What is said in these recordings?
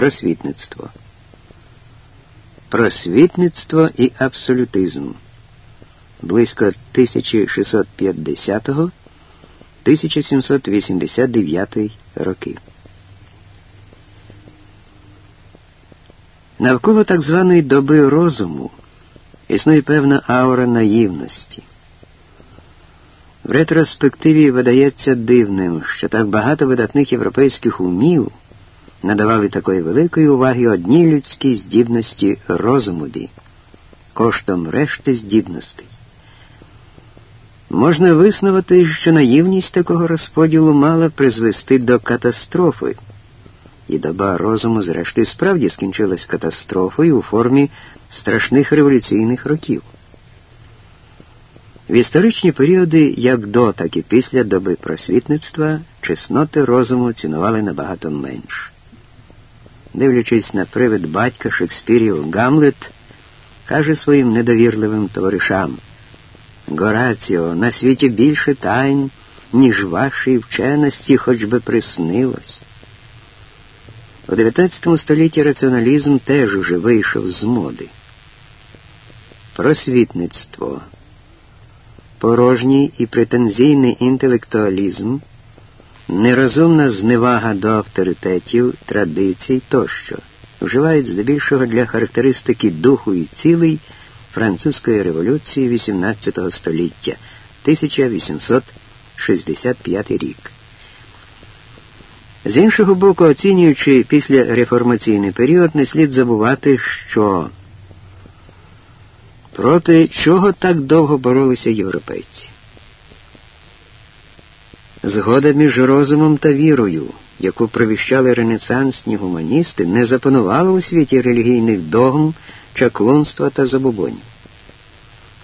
Просвітництво. Просвітництво і абсолютизм. Близько 1650 1789 роки. Навколо так званої доби розуму існує певна аура наївності. В ретроспективі видається дивним, що так багато видатних європейських умів надавали такої великої уваги одній людській здібності розумові, коштом решти здібностей. Можна виснувати, що наївність такого розподілу мала призвести до катастрофи, і доба розуму, зрештою, справді скінчилась катастрофою у формі страшних революційних років. В історичні періоди, як до, так і після доби просвітництва, чесноти розуму цінували набагато менш. Дивлячись на привид батька Шекспірів, Гамлет каже своїм недовірливим товаришам Гораціо, на світі більше тайн, ніж вашій вченості хоч би приснилось. У 19 столітті раціоналізм теж уже вийшов з моди. Просвітництво, порожній і претензійний інтелектуалізм, нерозумна зневага до авторитетів, традицій тощо вживають здебільшого для характеристики духу і цілей французької революції XVIII століття 1865 рік. З іншого боку, оцінюючи післяреформаційний період, не слід забувати, що проти чого так довго боролися європейці. Згода між розумом та вірою, яку провіщали ренесансні гуманісти, не запанувала у світі релігійних догм, чаклунства та забобонів.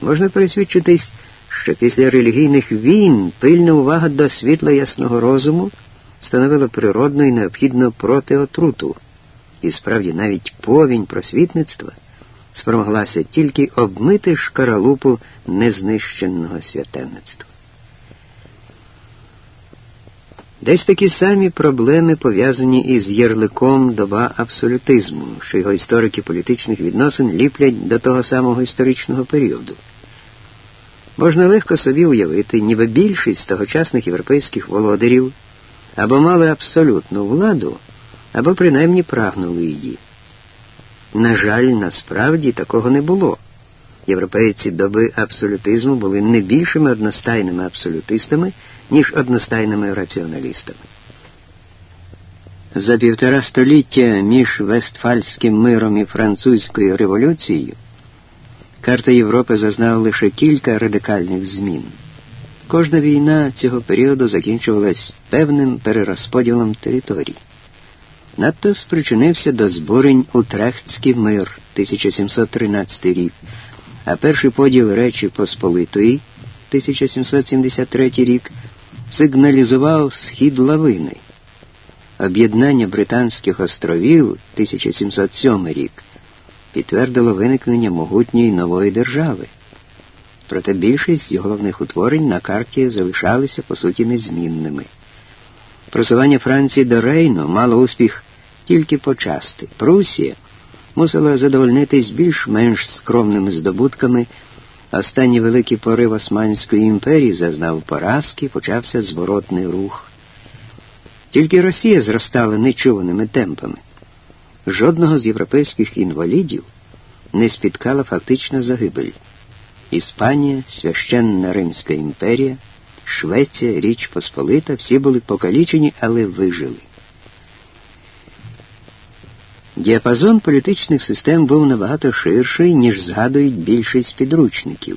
Можна присвідчитись, що після релігійних війн пильна увага до світла ясного розуму становила природну і необхідну протиотруту, і справді навіть повінь просвітництва спромоглася тільки обмити шкаралупу незнищеного святенництва. Десь такі самі проблеми пов'язані із ярликом доба абсолютизму, що його історики політичних відносин ліплять до того самого історичного періоду. Можна легко собі уявити, ніби більшість тогочасних європейських володарів або мали абсолютну владу, або принаймні прагнули її. На жаль, насправді такого не було. Європейці доби абсолютизму були не більшими одностайними абсолютистами, ніж одностайними раціоналістами. За півтора століття між Вестфальським миром і французькою революцією карта Європи зазнала лише кілька радикальних змін. Кожна війна цього періоду закінчувалась певним перерозподілом територій. Надто спричинився до збурень Утрехтський мир 1713 рік, а перший поділ Речі Посполитої 1773 рік сигналізував схід лавини. Об'єднання Британських островів 1707 рік підтвердило виникнення могутньої нової держави. Проте більшість головних утворень на карті залишалися по суті незмінними. Просування Франції до Рейну мало успіх тільки почасти. Прусія мусила задовольнитись більш-менш скромними здобутками. Останній великий порив Османської імперії зазнав поразки, почався зворотний рух. Тільки Росія зростала нечуваними темпами. Жодного з європейських інвалідів не спіткала фактична загибель. Іспанія, Священна Римська імперія, Швеція, Річ Посполита всі були покалічені, але вижили. Діапазон політичних систем був набагато ширший, ніж згадують більшість підручників.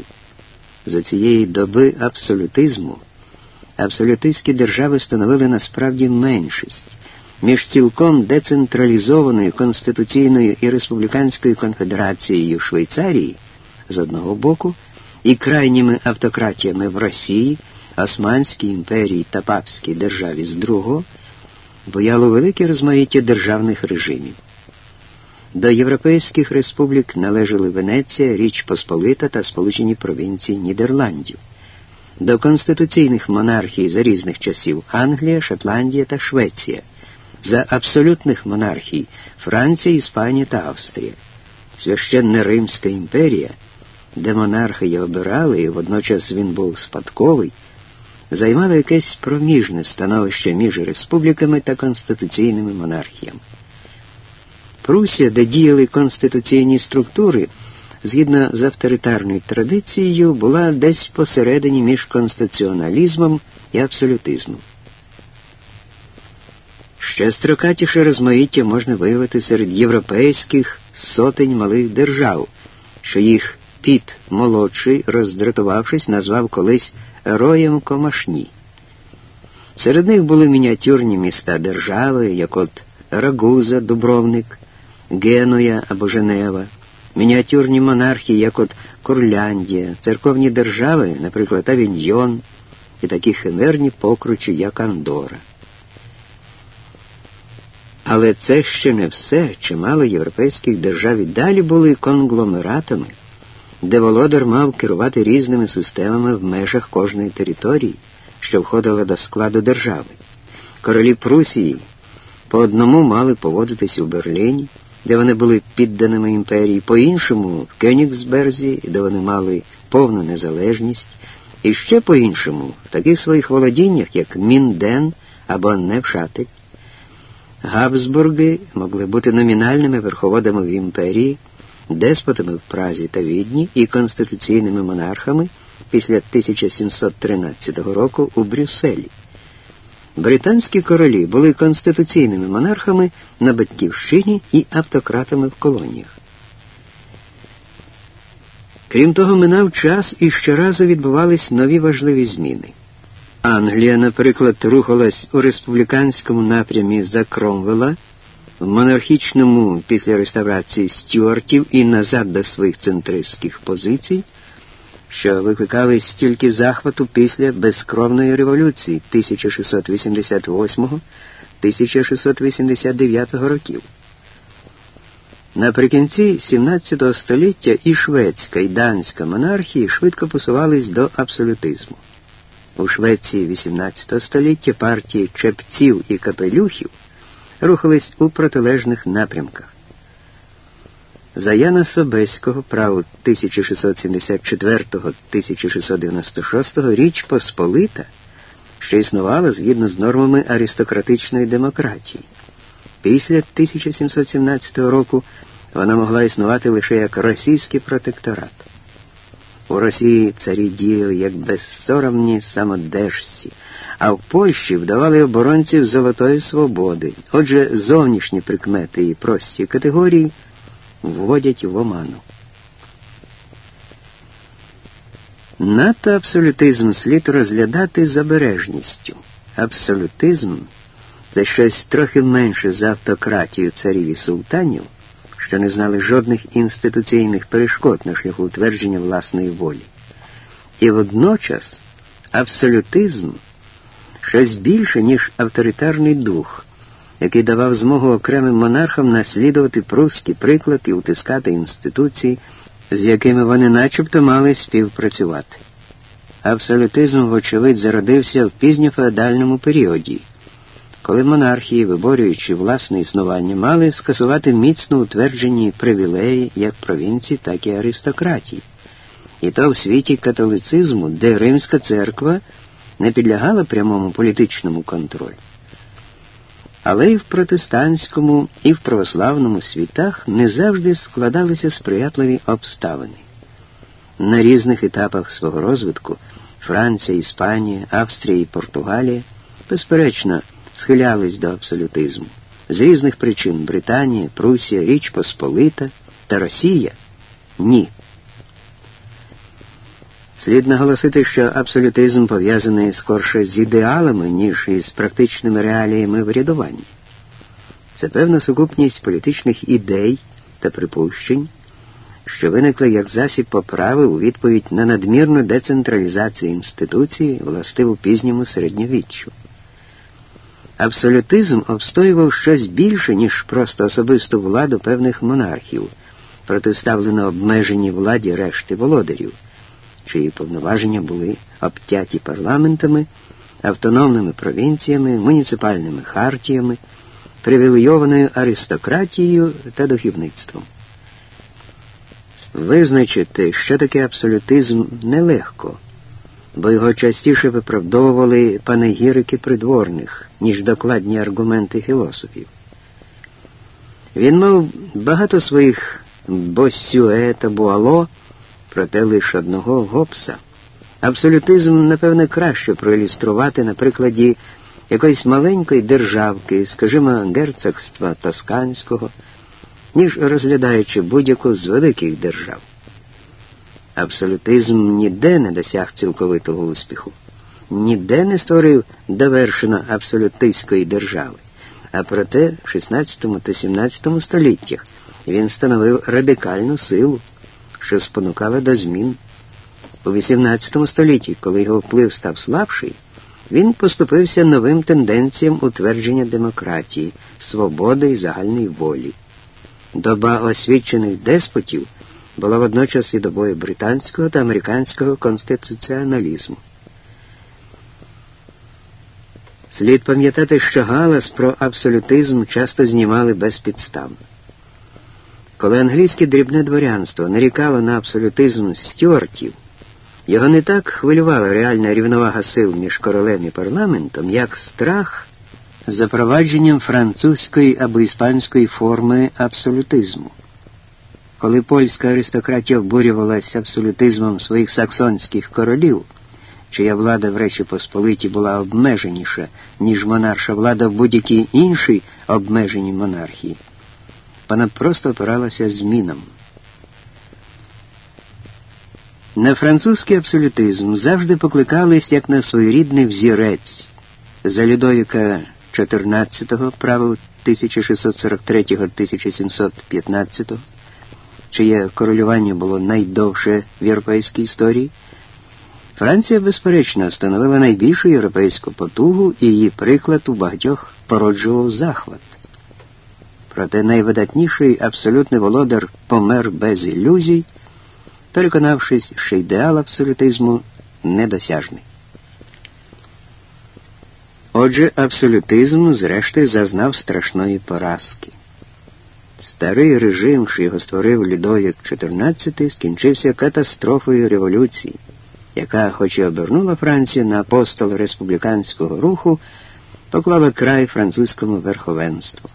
За цієї доби абсолютизму абсолютистські держави становили насправді меншість. Між цілком децентралізованою Конституційною і Республіканською конфедерацією Швейцарії з одного боку і крайніми автократіями в Росії, Османській імперії та Папській державі з другого, бояло велике розмаїття державних режимів. До європейських республік належали Венеція, Річ Посполита та Сполучені Провінції Нідерландів. До конституційних монархій за різних часів Англія, Шотландія та Швеція, за абсолютних монархій Франція, Іспанія та Австрія. Священна Римська імперія, де монархи її обирали, і водночас він був спадковий, займала якесь проміжне становище між республіками та конституційними монархіями. Прусія, де діяли конституційні структури, згідно з авторитарною традицією, була десь посередині між конституціоналізмом і абсолютизмом. Ще строкатіше розмаїття можна виявити серед європейських сотень малих держав, що їх Піт молодший, роздратувавшись, назвав колись роєм комашні. Серед них були мініатюрні міста держави, як от Рагуза, Дубровник, Генуя або Женева, мініатюрні монархії, як от Курляндія, церковні держави, наприклад, Авіньйон, і такі химерні покручі, як Андора. Але це ще не все. Чимало європейських держав і далі були конгломератами, де володар мав керувати різними системами в межах кожної території, що входила до складу держави. Королі Прусії по одному мали поводитись у Берліні, де вони були підданими імперії, по іншому в Кенігсберзі, де вони мали повну незалежність, і ще по іншому в таких своїх володіннях, як Мінден або Невшатель. Габсбурги могли бути номінальними верховодами в імперії, деспотами в Празі та Відні і конституційними монархами після 1713 року у Брюсселі. Британські королі були конституційними монархами на Батьківщині і автократами в колоніях. Крім того, минав час і щоразу відбувались нові важливі зміни. Англія, наприклад, рухалась у республіканському напрямі за Кромвела, в монархічному після реставрації стюартів і назад до своїх центристських позицій, що викликали стільки захвату після безкровної революції 1688-1689 років. Наприкінці 17 століття і шведська і данська монархії швидко посувались до абсолютизму. У Швеції XVIII століття партії чепців і капелюхів рухались у протилежних напрямках. За Яна Собеського праву 1674-1696 Річ Посполита, що існувала згідно з нормами аристократичної демократії. Після 1717 року вона могла існувати лише як російський протекторат. У Росії царі діяли як безсоромні самодержці, а в Польщі вдавали оборонців золотої свободи. Отже, зовнішні прикмети і прості категорії вводять в оману. Надто абсолютизм слід розглядати з обережністю. Абсолютизм це щось трохи менше за автократію царів і султанів що не знали жодних інституційних перешкод на шляху утвердження власної волі. І водночас абсолютизм щось більше, ніж авторитарний дух, який давав змогу окремим монархам наслідувати прусський приклад і утискати інституції, з якими вони начебто мали співпрацювати. Абсолютизм, вочевидь, зародився в пізньофеодальному періоді коли монархії, виборюючи власне існування, мали скасувати міцно утверджені привілеї як провінції, так і аристократії. І то в світі католицизму, де Римська церква не підлягала прямому політичному контролю. Але і в протестантському, і в православному світах не завжди складалися сприятливі обставини. На різних етапах свого розвитку Франція, Іспанія, Австрія і Португалія, безперечно, схилялись до абсолютизму. З різних причин Британія, Прусія, Річ Посполита та Росія ні. Слід наголосити, що абсолютизм пов'язаний скорше з ідеалами, ніж із практичними реаліями врядування. Це певна сукупність політичних ідей та припущень, що виникли як засіб поправи у відповідь на надмірну децентралізацію інституції, властиву пізньому середньовіччю. Абсолютизм обстоював щось більше, ніж просто особисту владу певних монархів, протиставлено обмеженій владі решти володарів, чиї повноваження були обтяті парламентами, автономними провінціями, муніципальними хартіями, привілейованою аристократією та дохівництвом. Визначити, що таке абсолютизм, нелегко, бо його частіше виправдовували панегірики придворних, ніж докладні аргументи філософів. Він мав багато своїх босюе та буало, проте лише одного гопса. Абсолютизм, напевне, краще проілюструвати на прикладі якоїсь маленької державки, скажімо, герцогства Тосканського, ніж розглядаючи будь-яку з великих держав. Абсолютизм ніде не досяг цілковитого успіху, ніде не створив довершено абсолютистської держави, а проте в 16 та 17 століттях він становив радикальну силу, що спонукала до змін. У XVIII столітті, коли його вплив став слабший, він поступився новим тенденціям утвердження демократії, свободи і загальної волі. Доба освічених деспотів була водночас і добою британського та американського конституціоналізму. Слід пам'ятати, що галас про абсолютизм часто знімали безпідставно. Коли англійське дрібне дворянство нарікало на абсолютизм стюартів, його не так хвилювала реальна рівновага сил між королем і парламентом, як страх запровадженням французької або іспанської форми абсолютизму. Коли польська аристократія обурювалася абсолютизмом своїх саксонських королів, чия влада в Речі Посполиті була обмеженіша, ніж монарша влада в будь-якій іншій обмеженій монархії, вона просто опиралася змінам. На французький абсолютизм завжди покликались як на своєрідний взірець за Людовіка XIV правил 1643-1715, чиє королювання було найдовше в європейській історії. Франція, безперечно, становила найбільшу європейську потугу, і її приклад у багатьох породжував захват. Проте найвидатніший абсолютний володар помер без ілюзій переконавшись, що ідеал абсолютизму недосяжний. Отже, абсолютизм, зрештою, зазнав страшної поразки. Старий режим, що його створив Людовік XIV, скінчився катастрофою революції, яка, хоч і обернула Францію на апостол республіканського руху, поклала край французькому верховенству.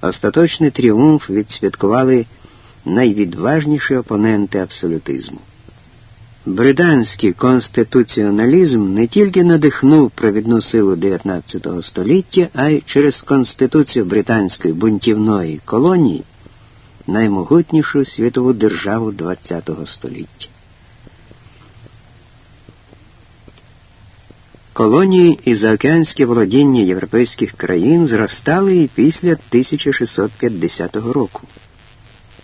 Остаточний тріумф відсвяткували найвідважніші опоненти абсолютизму. Британський конституціоналізм не тільки надихнув провідну силу 19 століття, а й через Конституцію британської бунтівної колонії наймогутнішу світову державу ХХ століття. Колонії і заокеанське володіння європейських країн зростали і після 1650 року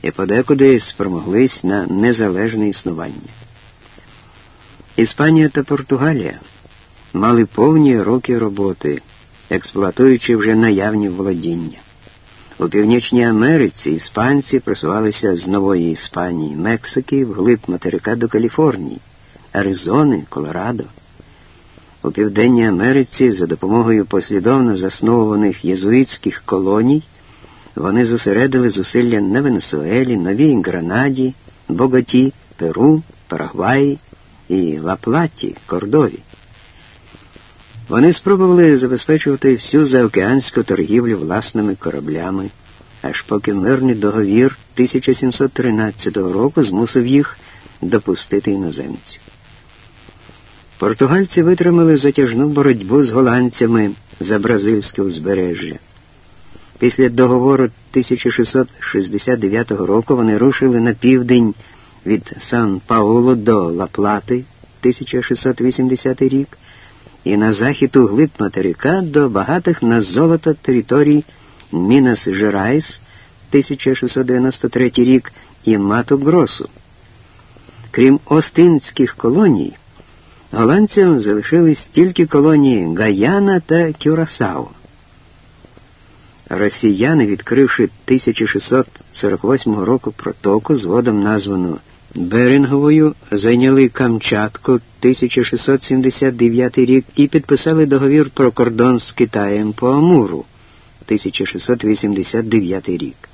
і подекуди спромоглись на незалежне існування. Іспанія та Португалія мали повні роки роботи, експлуатуючи вже наявні володіння. У Північній Америці іспанці просувалися з Нової Іспанії, Мексики вглиб материка до Каліфорнії, Аризони, Колорадо. У Південній Америці за допомогою послідовно засновуваних єзуїтських колоній вони зосередили зусилля на Венесуелі, Новій Гранаді, Боготі, Перу, Парагваї і Лаплаті, Кордові. Вони спробували забезпечувати всю заокеанську торгівлю власними кораблями, аж поки мирний договір 1713 року змусив їх допустити іноземців. Португальці витримали затяжну боротьбу з голландцями за бразильське узбережжя. Після договору 1669 року вони рушили на південь від Сан Паулу до Лаплати 1680 рік і на захід у глиб материка до багатих на золото територій Мінас Жерайс 1693 рік і Мату Гросу. Крім Остинських колоній, голландцям залишились тільки колонії Гаяна та Кюрасао. Росіяни, відкривши 1648 року протоку, згодом названу Беринговою, зайняли Камчатку 1679 рік і підписали договір про кордон з Китаєм по Амуру 1689 рік.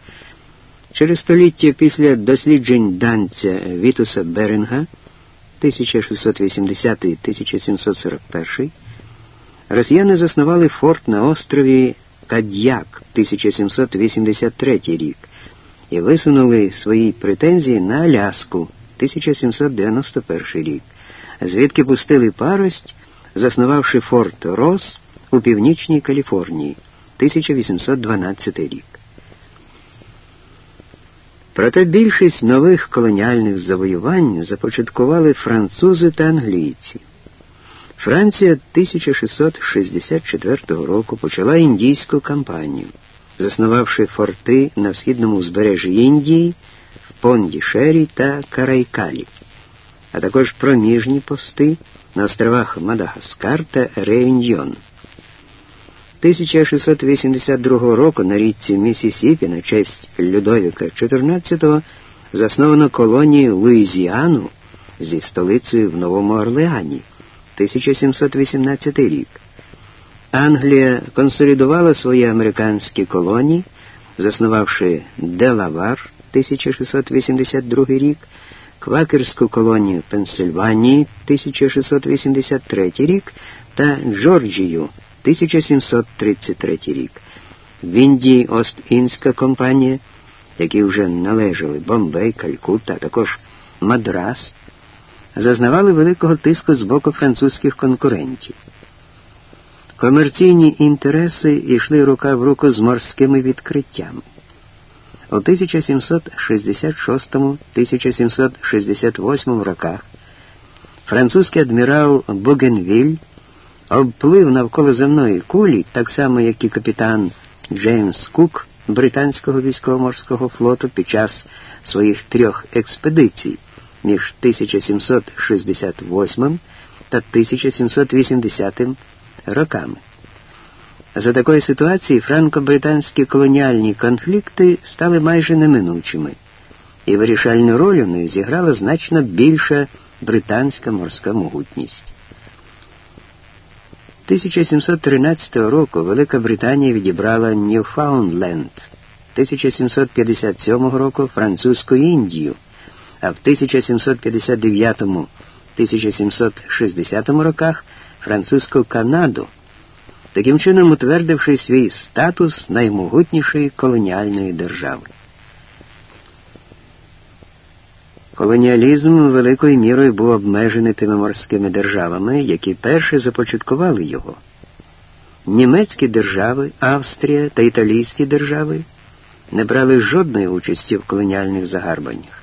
Через століття після досліджень данця Вітуса Беринга 1680-1741 росіяни заснували форт на острові Кадьяк 1783 рік і висунули свої претензії на Аляску 1791 рік, звідки пустили парость, заснувавши форт Рос у північній Каліфорнії 1812 рік. Проте більшість нових колоніальних завоювань започаткували французи та англійці. Франція 1664 року почала індійську кампанію, заснувавши форти на східному узбережжі Індії, в Понді-Шері та Карайкалі, а також проміжні пости на островах Мадагаскар та Реюньйон. 1682 року на річці Місісіпі на честь Людовіка XIV засновано колонію Луїзіану зі столицею в Новому Орлеані 1718 рік. Англія консолідувала свої американські колонії, заснувавши Делавар 1682 рік, Квакерську колонію Пенсильванії 1683 рік та Джорджію 1733 рік. В Індії Ост-Індська компанія, які вже належали Бомбей, Калькутта, а також Мадрас, зазнавали великого тиску з боку французьких конкурентів. Комерційні інтереси йшли рука в руку з морськими відкриттями. У 1766-1768 роках французький адмірал Бугенвіль обплив навколо земної кулі, так само, як і капітан Джеймс Кук британського військово-морського флоту під час своїх трьох експедицій між 1768 та 1780 роками. За такої ситуації франко-британські колоніальні конфлікти стали майже неминучими, і вирішальну роль у них зіграла значно більша британська морська могутність. 1713 року Велика Британія відібрала Ньюфаундленд, 1757 року Французьку Індію, а в 1759-1760 роках Французьку Канаду, таким чином утвердивши свій статус наймогутнішої колоніальної держави. Колоніалізм великою мірою був обмежений тими морськими державами, які перші започаткували його. Німецькі держави, Австрія та італійські держави не брали жодної участі в колоніальних загарбаннях.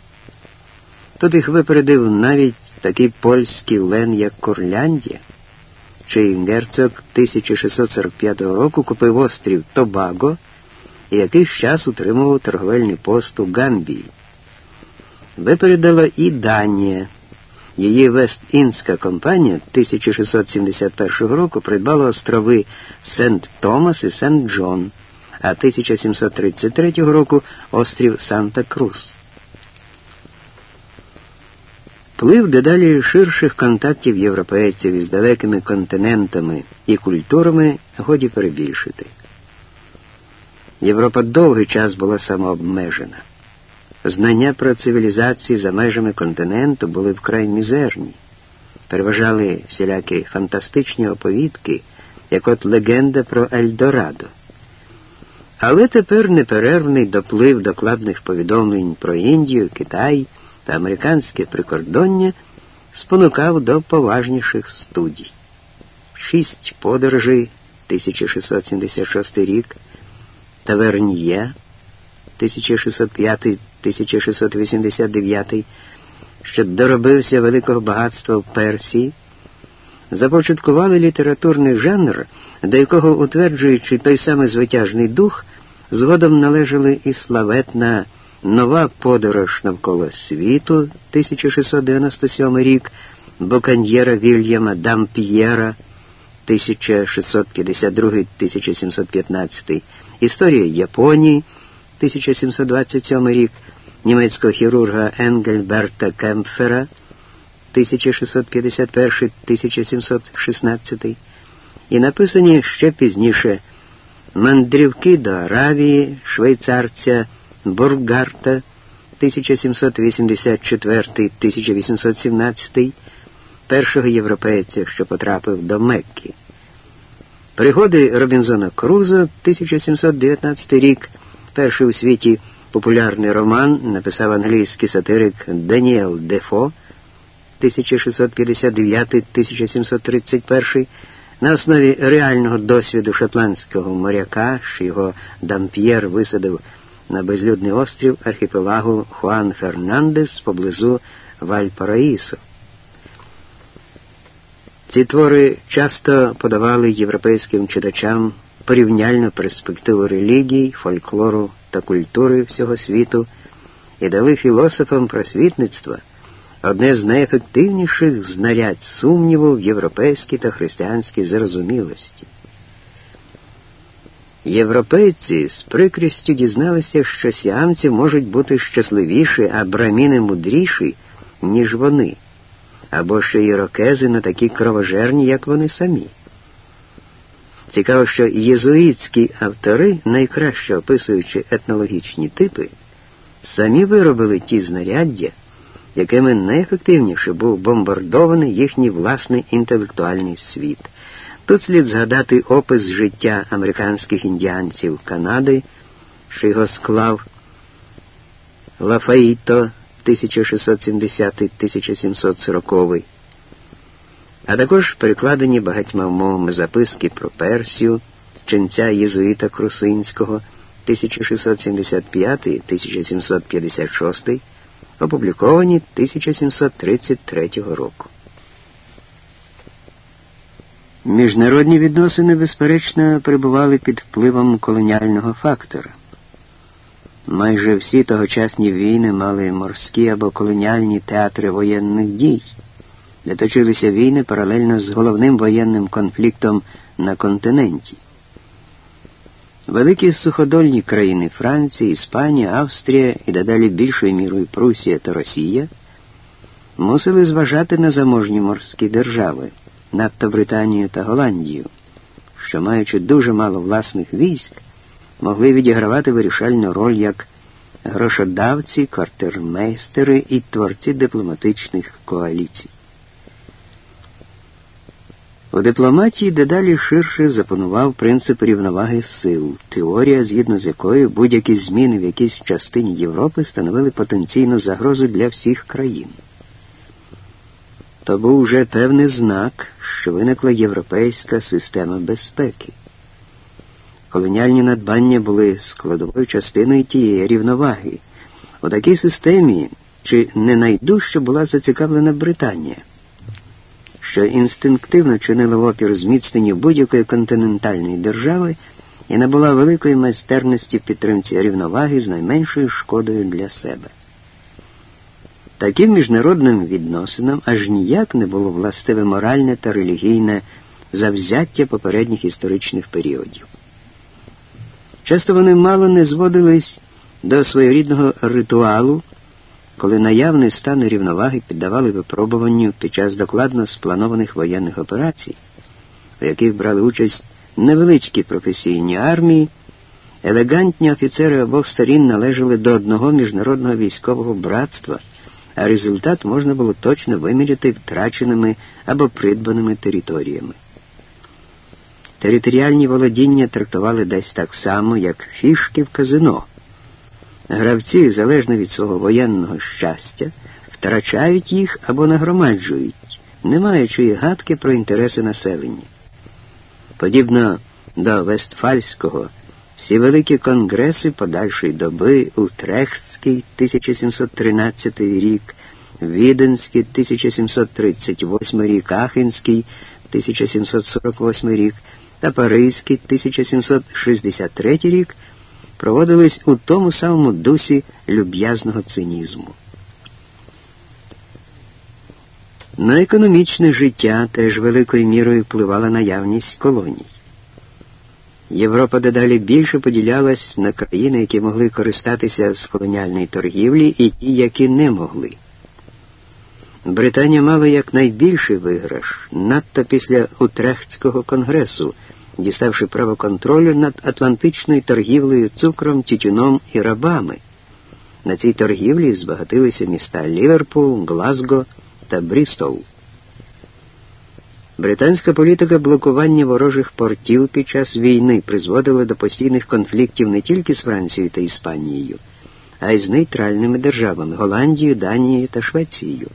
Тут їх випередив навіть такий польський лен, як Курляндія, чий герцог 1645 року купив острів Тобаго і якийсь час утримував торговельний пост у Гамбії випередила і Данія. Її Вест-Індська компанія 1671 року придбала острови Сент-Томас і Сент-Джон, а 1733 року острів Санта-Крус. Плив дедалі ширших контактів європейців із далекими континентами і культурами годі перебільшити. Європа довгий час була самообмежена. Знання про цивілізації за межами континенту були вкрай мізерні. Переважали всілякі фантастичні оповідки, як от легенда про Ельдорадо. Але тепер неперервний доплив докладних повідомлень про Індію, Китай та американське прикордоння спонукав до поважніших студій. Шість подорожей 1676 рік, Тавернія, 1605 1689, що доробився великого багатства в Персії, започаткували літературний жанр, до якого, утверджуючи той самий звитяжний дух, згодом належали і славетна нова подорож навколо світу, 1697 рік, Боканьєра Вільяма Дамп'єра, 1652-1715, Історія Японії, 1727 рік, німецького хірурга Енгельберта Кемпфера 1651-1716 і написані ще пізніше мандрівки до Аравії, швейцарця Бургарта 1784-1817, першого європейця, що потрапив до Мекки. Пригоди Робінзона Крузо, 1719 рік, перший у світі популярний роман, написав англійський сатирик Даніел Дефо 1659-1731 на основі реального досвіду шотландського моряка, що його Дамп'єр висадив на безлюдний острів архіпелагу Хуан Фернандес поблизу Вальпараїсо. Ці твори часто подавали європейським читачам порівняльну перспективу релігій, фольклору та культури всього світу і дали філософам просвітництва одне з найефективніших знарядь сумніву в європейській та християнській зрозумілості. Європейці з прикрістю дізналися, що сіамці можуть бути щасливіші, а браміни мудріші, ніж вони, або що ірокези не такі кровожерні, як вони самі. Цікаво, що єзуїтські автори, найкраще описуючи етнологічні типи, самі виробили ті знаряддя, якими найефективніше був бомбардований їхній власний інтелектуальний світ. Тут слід згадати опис життя американських індіанців Канади, що його склав Лафаїто 1670-1740, а також перекладені багатьма мовами записки про Персію, ченця Єзуїта Крусинського 1675-1756, опубліковані 1733 року. Міжнародні відносини, безперечно, перебували під впливом колоніального фактора. Майже всі тогочасні війни мали морські або колоніальні театри воєнних дій, де точилися війни паралельно з головним воєнним конфліктом на континенті. Великі суходольні країни Франція, Іспанія, Австрія і дедалі більшою мірою Прусія та Росія мусили зважати на заможні морські держави надто Британію та Голландію, що, маючи дуже мало власних військ, могли відігравати вирішальну роль як грошодавці, квартирмейстери і творці дипломатичних коаліцій. У дипломатії дедалі ширше запанував принцип рівноваги сил, теорія, згідно з якою будь-які зміни в якійсь частині Європи становили потенційну загрозу для всіх країн. То був вже певний знак, що виникла європейська система безпеки. Колоніальні надбання були складовою частиною тієї рівноваги. У такій системі чи не найдужче була зацікавлена Британія, що інстинктивно чинила опір зміцненню будь-якої континентальної держави і набула великої майстерності підтримці рівноваги з найменшою шкодою для себе. Таким міжнародним відносинам аж ніяк не було властиве моральне та релігійне завзяття попередніх історичних періодів. Часто вони мало не зводились до своєрідного ритуалу, коли наявний стан рівноваги піддавали випробуванню під час докладно спланованих воєнних операцій, у яких брали участь невеличкі професійні армії, елегантні офіцери обох сторін належали до одного міжнародного військового братства а результат можна було точно виміряти втраченими або придбаними територіями. Територіальні володіння трактували десь так само, як фішки в казино. Гравці, залежно від свого воєнного щастя, втрачають їх або нагромаджують, не маючи гадки про інтереси населення. Подібно до Вестфальського всі великі конгреси подальшої доби Утрехтський 1713 рік, Віденський 1738 рік, Ахенський 1748 рік та Паризький 1763 рік проводились у тому самому дусі люб'язного цинізму. На економічне життя теж великою мірою впливала наявність колоній. Європа дедалі більше поділялась на країни, які могли користатися з колоніальної торгівлі, і ті, які не могли. Британія мала якнайбільший виграш, надто після Утрехтського конгресу діставши право контролю над Атлантичною торгівлею цукром, тютюном і рабами. На цій торгівлі збагатилися міста Ліверпул, Глазго та Брістол. Британська політика блокування ворожих портів під час війни призводила до постійних конфліктів не тільки з Францією та Іспанією, а й з нейтральними державами Голландією, Данією та Швецією,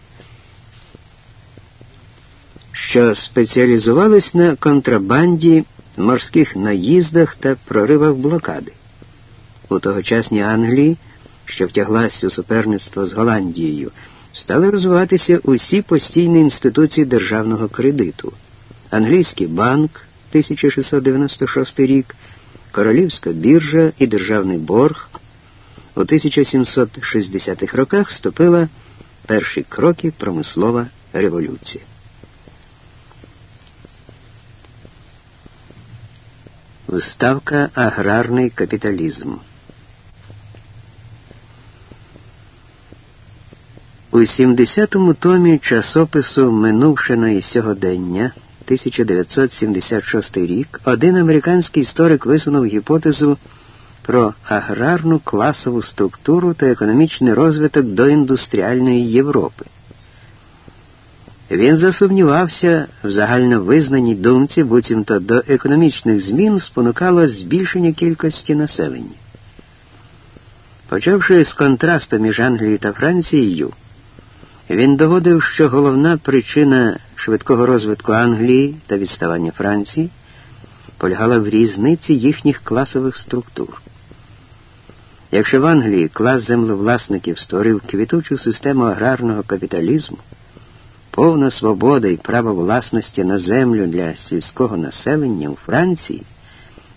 що спеціалізувались на контрабанді, морських наїздах та проривах блокади. У тогочасній Англії, що втяглась у суперництво з Голландією, стали розвиватися усі постійні інституції державного кредиту: Англійський банк 1696 рік, Королівська біржа і Державний борг. У 1760-х роках вступила перші кроки промислова революція. Вставка Аграрний капіталізм. У 70-му томі часопису Минувшина і сьогодення 1976 рік один американський історик висунув гіпотезу про аграрну класову структуру та економічний розвиток доіндустріальної Європи. Він засумнівався в загальновизнаній думці, буцімто до економічних змін спонукало збільшення кількості населення. Почавши з контрасту між Англією та Францією, він доводив, що головна причина швидкого розвитку Англії та відставання Франції полягала в різниці їхніх класових структур. Якщо в Англії клас землевласників створив квітучу систему аграрного капіталізму, повна свобода і право власності на землю для сільського населення у Франції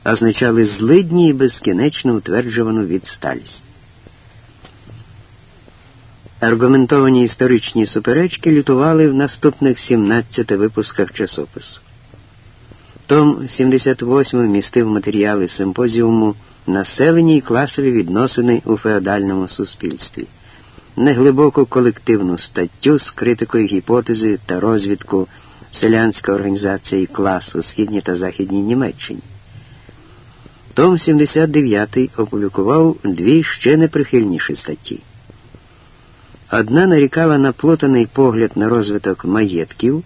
означали злидні і безкінечно утверджувану відсталість. Аргументовані історичні суперечки лютували в наступних 17 випусках часопису. Том 78 містив матеріали симпозіуму Населення і класові відносини у феодальному суспільстві, неглибоку колективну статтю з критикою гіпотези та розвідку селянської організації класу Східній та Західній Німеччині. Том 79 опублікував дві ще неприхильніші статті. Одна нарікала на плутаний погляд на розвиток маєтків,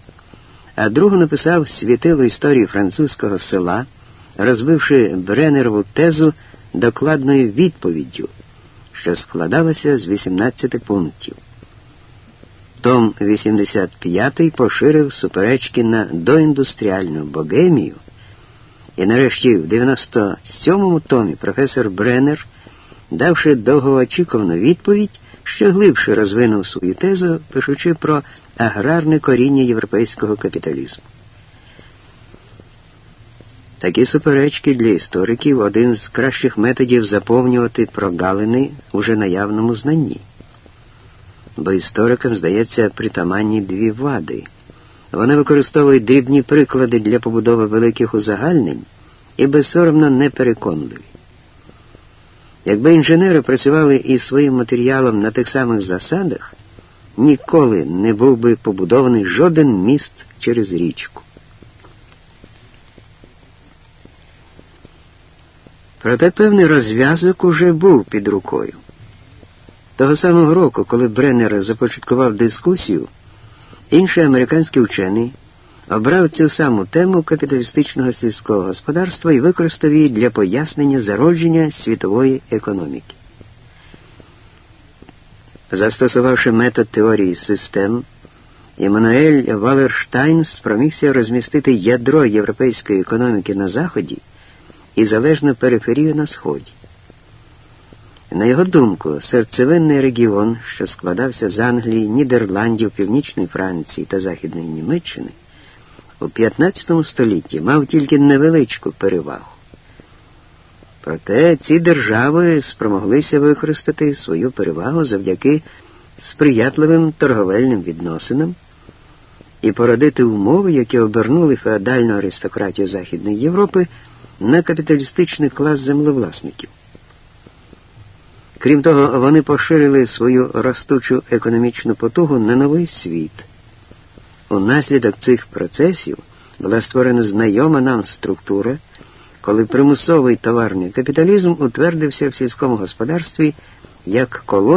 а другу написав світило історії французького села, розбивши Бренерову тезу докладною відповіддю, що складалася з 18 пунктів. Том 85 поширив суперечки на доіндустріальну богемію, і нарешті в 97-му томі професор Бреннер, давши довгоочікувану відповідь, ще глибше розвинув свою тезу, пишучи про аграрне коріння європейського капіталізму. Такі суперечки для істориків один з кращих методів заповнювати прогалини уже наявному знанні. Бо історикам, здається, притаманні дві вади. Вони використовують дрібні приклади для побудови великих узагальнень і безсоромно непереконливі. Якби інженери працювали із своїм матеріалом на тих самих засадах, ніколи не був би побудований жоден міст через річку. Проте певний розв'язок уже був під рукою. Того самого року, коли Бреннер започаткував дискусію, інший американський вчений обрав цю саму тему капіталістичного сільського господарства і використав її для пояснення зародження світової економіки. Застосувавши метод теорії систем, Еммануель Валерштайн спромігся розмістити ядро європейської економіки на Заході і залежну периферію на Сході. На його думку, серцевинний регіон, що складався з Англії, Нідерландів, Північної Франції та Західної Німеччини, у 15 столітті мав тільки невеличку перевагу. Проте ці держави спромоглися використати свою перевагу завдяки сприятливим торговельним відносинам і породити умови, які обернули феодальну аристократію Західної Європи на капіталістичний клас землевласників. Крім того, вони поширили свою ростучу економічну потугу на новий світ. Унаслідок цих процесів була створена знайома нам структура. коли примусовий товарний капіталізм утвердився в сільському господарстві як колонія.